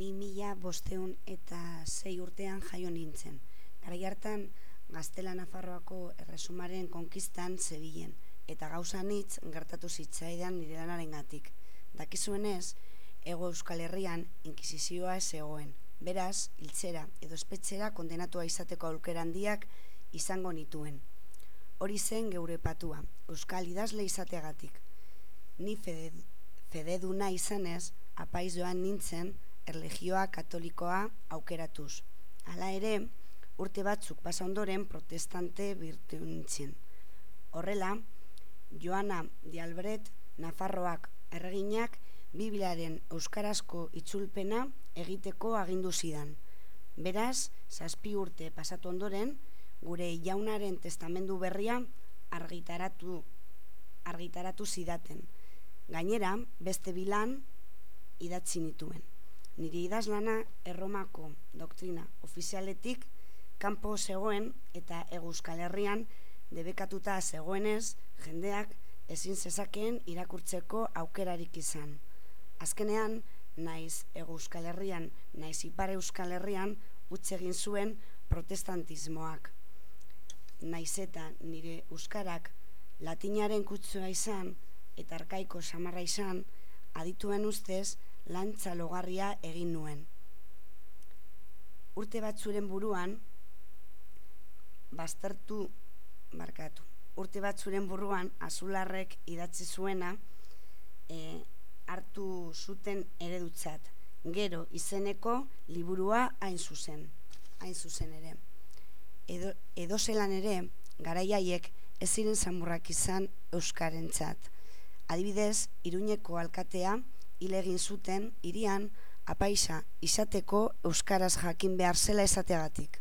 ni mila bosteun eta zei urtean jaio nintzen. Garai hartan, Gaztela Nafarroako erresumaren konkistan zebilen, eta gauza nitz gertatu zitzaidan nire lanaren gatik. Dakizuenez, ego euskal herrian inkisizioa ez egoen. Beraz, hiltzera edo espetxera kondenatua izateko aukera handiak izango nituen. Hori zen geure patua, euskal idazle izateagatik. Ni fede, fededuna izanez, apaiz joan nintzen, erlegioa katolikoa aukeratuz. Hala ere, urte batzuk basa ondoren protestante birtu nintzen. Horrela, Joana Dialbret Nafarroak erreginak Bibliaren euskarazko itzulpena egiteko agindu zidan. Beraz, zazpi urte pasatu ondoren, gure jaunaren testamendu berria argitaratu, argitaratu zidaten. Gainera, beste bilan idatzi nituen. Nire idazlana erromako doktrina ofizialetik kanpo zegoen eta eguzkal herrian debekatuta zegoenez jendeak ezin zezakeen irakurtzeko aukerarik izan. Azkenean, naiz euskal herrian, naiz ipare euskal herrian, egin zuen protestantismoak. Naiz eta nire euskarak latinaren kutsua izan eta arkaiko samarra izan, adituen ustez lantza logarria egin nuen. Urte batzuren buruan, baztertu markatu urte bat zuren buruan azularrek idatzi zuena e, hartu zuten eredutzat. Gero izeneko liburua hain zuzen, hain zuzen ere. Edo, edo zelan ere, garaiaiek ez ziren zamurrak izan Euskarentzat. Adibidez, Iruñeko alkatea hilegin zuten irian apaisa izateko Euskaraz jakin behar zela esateagatik.